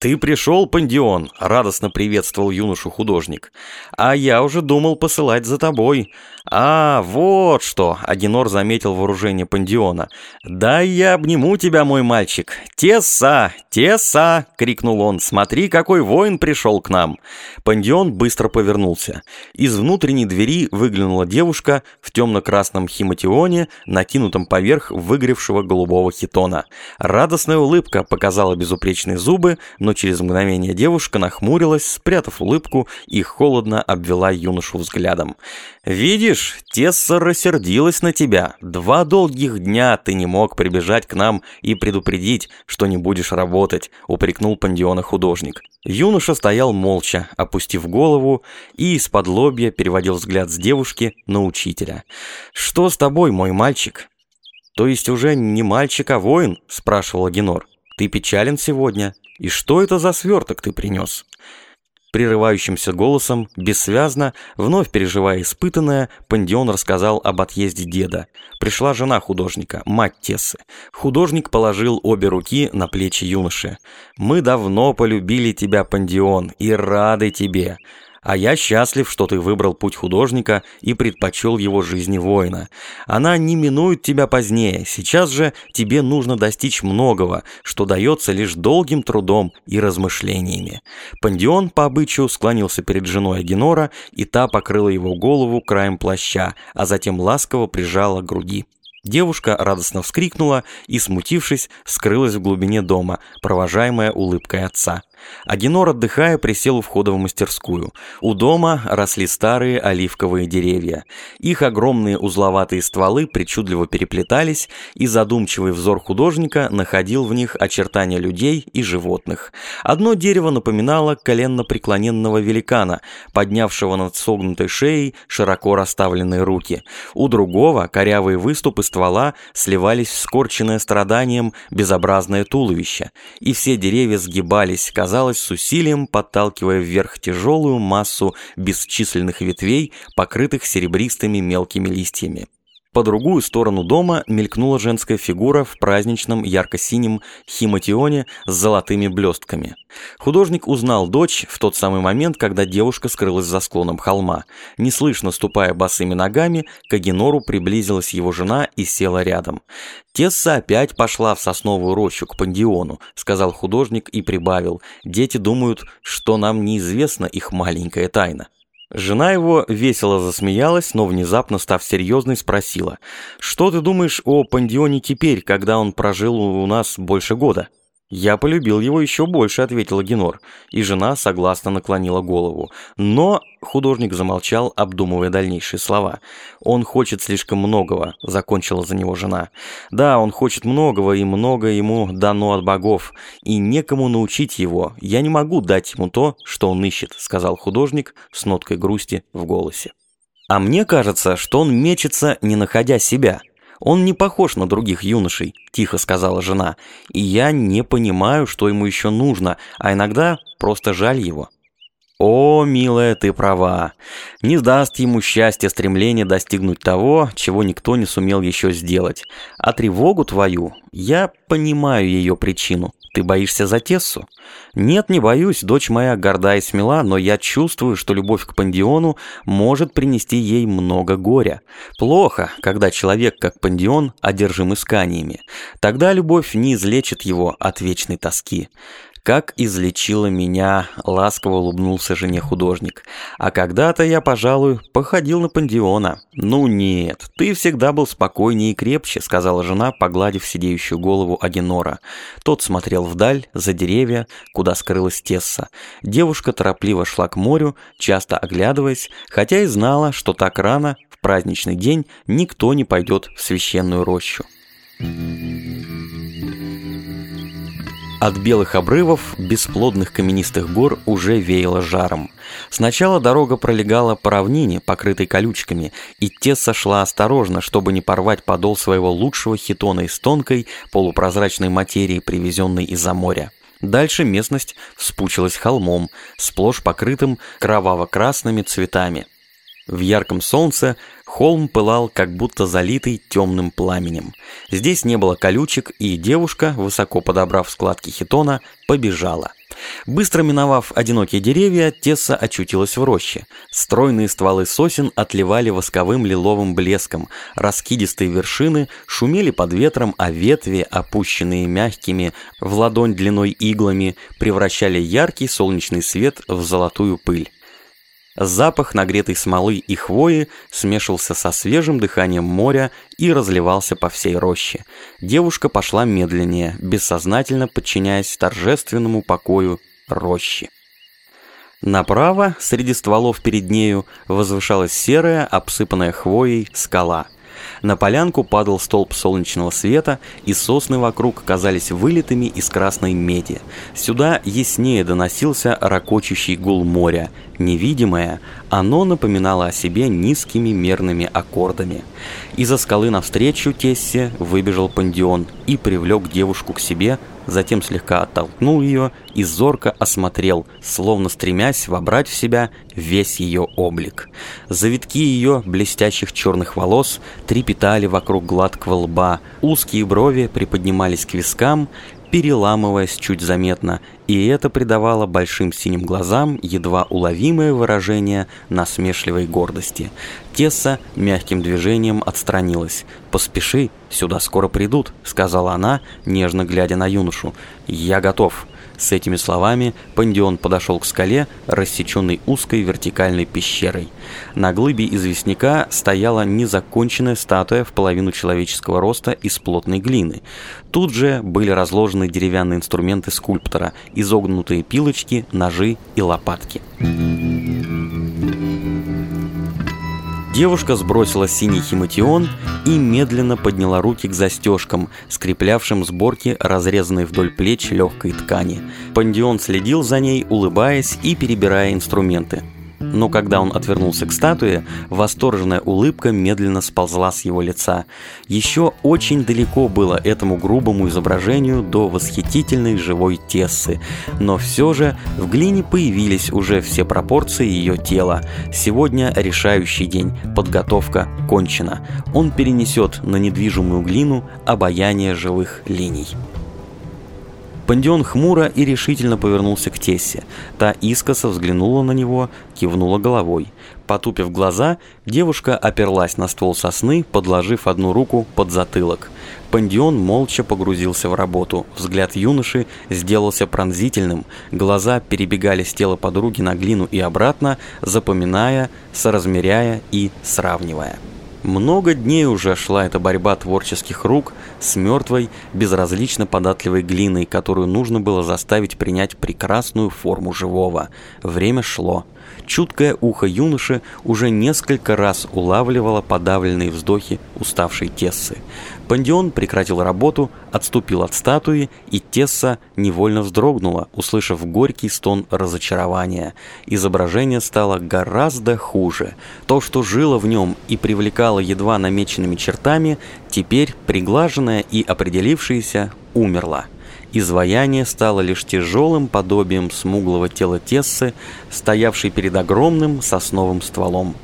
«Ты пришел, Пандион!» — радостно приветствовал юношу художник. «А я уже думал посылать за тобой. А, вот что!» — Агенор заметил вооружение Пандиона. «Да я обниму тебя, мой мальчик! Теса! Теса!» — крикнул он. «Смотри, какой воин пришел к нам!» Пандион быстро повернулся. Из внутренней двери выглянула девушка в темно-красном химатионе, накинутом поверх выгоревшего голубого хитона. Радостная улыбка показала безупречные зубы, но через мгновение девушка нахмурилась, спрятав улыбку и холодно обвела юношу взглядом. «Видишь, Тесса рассердилась на тебя. Два долгих дня ты не мог прибежать к нам и предупредить, что не будешь работать», — упрекнул пандиона художник. Юноша стоял молча, опустив голову, и из-под лобья переводил взгляд с девушки на учителя. «Что с тобой, мой мальчик?» «То есть уже не мальчик, а воин?» — спрашивал Генор. «Ты печален сегодня?» «И что это за сверток ты принес?» Прерывающимся голосом, бессвязно, вновь переживая испытанное, Пандион рассказал об отъезде деда. Пришла жена художника, мать Тессы. Художник положил обе руки на плечи юноши. «Мы давно полюбили тебя, Пандион, и рады тебе. А я счастлив, что ты выбрал путь художника и предпочел его жизни воина. Она не минует тебя позднее. Сейчас же тебе нужно достичь многого, что дается лишь долгим трудом и размышлениями. Пандион по обычаю склонился перед женой Агенора, и та покрыла его голову краем плаща, а затем ласково прижала к груди. Девушка радостно вскрикнула и, смутившись, скрылась в глубине дома, провожаемая улыбкой отца. Агенор, отдыхая, присел у входа в мастерскую. У дома росли старые оливковые деревья. Их огромные узловатые стволы причудливо переплетались, и задумчивый взор художника находил в них очертания людей и животных. Одно дерево напоминало коленно-преклоненного великана, поднявшего над согнутой шеей широко расставленные руки. У другого корявые выступы ствола сливались в скорченное страданием безобразное туловище, и все деревья сгибались, казалось, казалось, с усилием подталкивая вверх тяжелую массу бесчисленных ветвей, покрытых серебристыми мелкими листьями. По другую сторону дома мелькнула женская фигура в праздничном ярко-синем химатионе с золотыми блестками. Художник узнал дочь в тот самый момент, когда девушка скрылась за склоном холма. Неслышно ступая босыми ногами, к Агенору приблизилась его жена и села рядом. «Тесса опять пошла в сосновую рощу к пандиону», — сказал художник и прибавил. «Дети думают, что нам неизвестна их маленькая тайна». Жена его весело засмеялась, но внезапно, став серьезной, спросила, «Что ты думаешь о Пандионе теперь, когда он прожил у нас больше года?» «Я полюбил его еще больше», — ответила Генор, и жена согласно наклонила голову. Но художник замолчал, обдумывая дальнейшие слова. «Он хочет слишком многого», — закончила за него жена. «Да, он хочет многого, и много ему дано от богов, и некому научить его. Я не могу дать ему то, что он ищет», — сказал художник с ноткой грусти в голосе. «А мне кажется, что он мечется, не находя себя». «Он не похож на других юношей», – тихо сказала жена. «И я не понимаю, что ему еще нужно, а иногда просто жаль его». «О, милая, ты права. Не даст ему счастья стремление достигнуть того, чего никто не сумел еще сделать. А тревогу твою, я понимаю ее причину. Ты боишься за Тессу? Нет, не боюсь, дочь моя горда и смела, но я чувствую, что любовь к Пандиону может принести ей много горя. Плохо, когда человек, как Пандион, одержим исканиями. Тогда любовь не излечит его от вечной тоски. Как излечила меня, ласково улыбнулся жене художник. А когда-то я, пожалуй, походил на пандиона. Ну нет, ты всегда был спокойнее и крепче, сказала жена, погладив сидеющую голову Агенора. Тот смотрел вдаль, за деревья, куда скрылась Тесса. Девушка торопливо шла к морю, часто оглядываясь, хотя и знала, что так рано, в праздничный день, никто не пойдет в священную рощу. От белых обрывов бесплодных каменистых гор уже веяло жаром. Сначала дорога пролегала по равнине, покрытой колючками, и Тесса шла осторожно, чтобы не порвать подол своего лучшего хитона из тонкой, полупрозрачной материи, привезенной из-за моря. Дальше местность вспучилась холмом, сплошь покрытым кроваво-красными цветами. В ярком солнце Холм пылал, как будто залитый темным пламенем. Здесь не было колючек, и девушка, высоко подобрав складки хитона, побежала. Быстро миновав одинокие деревья, Тесса очутилась в роще. Стройные стволы сосен отливали восковым лиловым блеском, раскидистые вершины шумели под ветром, а ветви, опущенные мягкими в ладонь длиной иглами, превращали яркий солнечный свет в золотую пыль. Запах нагретой смолы и хвои смешивался со свежим дыханием моря и разливался по всей роще. Девушка пошла медленнее, бессознательно подчиняясь торжественному покою рощи. Направо, среди стволов перед нею, возвышалась серая, обсыпанная хвоей скала – на полянку падал столб солнечного света, и сосны вокруг казались вылитыми из красной меди. Сюда яснее доносился ракочущий гул моря. Невидимое, оно напоминало о себе низкими мерными аккордами. Из-за скалы навстречу Тессе выбежал пандион и привлек девушку к себе, затем слегка оттолкнул ее и зорко осмотрел, словно стремясь вобрать в себя весь ее облик. Завитки ее блестящих черных волос трепетали вокруг гладкого лба, узкие брови приподнимались к вискам, переламываясь чуть заметно, и это придавало большим синим глазам едва уловимое выражение насмешливой гордости. Тесса мягким движением отстранилась. «Поспеши, сюда скоро придут», — сказала она, нежно глядя на юношу. «Я готов». С этими словами Пандион подошел к скале, рассеченной узкой вертикальной пещерой. На глыбе известняка стояла незаконченная статуя в половину человеческого роста из плотной глины. Тут же были разложены деревянные инструменты скульптора, изогнутые пилочки, ножи и лопатки. Девушка сбросила синий химатион и медленно подняла руки к застежкам, скреплявшим сборки, разрезанной вдоль плеч легкой ткани. Пандион следил за ней, улыбаясь и перебирая инструменты. Но когда он отвернулся к статуе, восторженная улыбка медленно сползла с его лица. Еще очень далеко было этому грубому изображению до восхитительной живой Тессы. Но все же в глине появились уже все пропорции ее тела. Сегодня решающий день, подготовка кончена. Он перенесет на недвижимую глину обаяние живых линий. Пандион хмуро и решительно повернулся к Тессе. Та искоса взглянула на него, кивнула головой. Потупив глаза, девушка оперлась на ствол сосны, подложив одну руку под затылок. Пандион молча погрузился в работу. Взгляд юноши сделался пронзительным, глаза перебегали с тела подруги на глину и обратно, запоминая, соразмеряя и сравнивая. Много дней уже шла эта борьба творческих рук с мертвой, безразлично податливой глиной, которую нужно было заставить принять прекрасную форму живого. Время шло. Чуткое ухо юноши уже несколько раз улавливало подавленные вздохи уставшей Тессы. Пандион прекратил работу, отступил от статуи, и Тесса невольно вздрогнула, услышав горький стон разочарования. Изображение стало гораздо хуже. То, что жило в нем и привлекало едва намеченными чертами, теперь, приглаженное и определившееся, умерло. Изваяние стало лишь тяжелым подобием смуглого тела Тессы, стоявшей перед огромным сосновым стволом.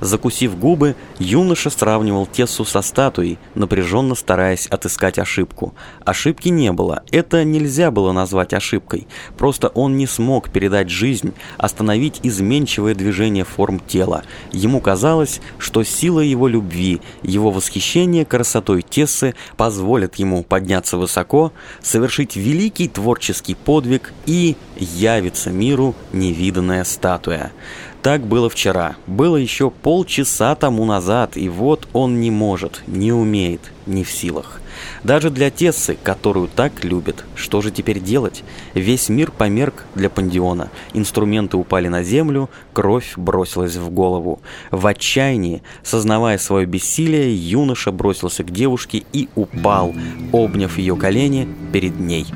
Закусив губы, юноша сравнивал Тессу со статуей, напряженно стараясь отыскать ошибку. Ошибки не было, это нельзя было назвать ошибкой. Просто он не смог передать жизнь, остановить изменчивое движение форм тела. Ему казалось, что сила его любви, его восхищение красотой Тессы позволят ему подняться высоко, совершить великий творческий подвиг и явится миру невиданная статуя. Так было вчера. Было еще полчаса тому назад, и вот он не может, не умеет, не в силах. Даже для Тессы, которую так любит. Что же теперь делать? Весь мир померк для Пандиона. Инструменты упали на землю, кровь бросилась в голову. В отчаянии, сознавая свое бессилие, юноша бросился к девушке и упал, обняв ее колени перед ней.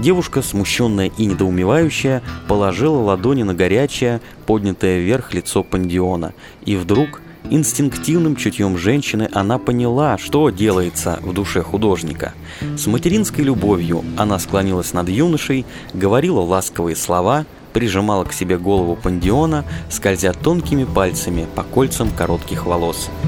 Девушка, смущенная и недоумевающая, положила ладони на горячее, поднятое вверх лицо Пандиона. И вдруг, инстинктивным чутьем женщины, она поняла, что делается в душе художника. С материнской любовью она склонилась над юношей, говорила ласковые слова, прижимала к себе голову Пандиона, скользя тонкими пальцами по кольцам коротких волос –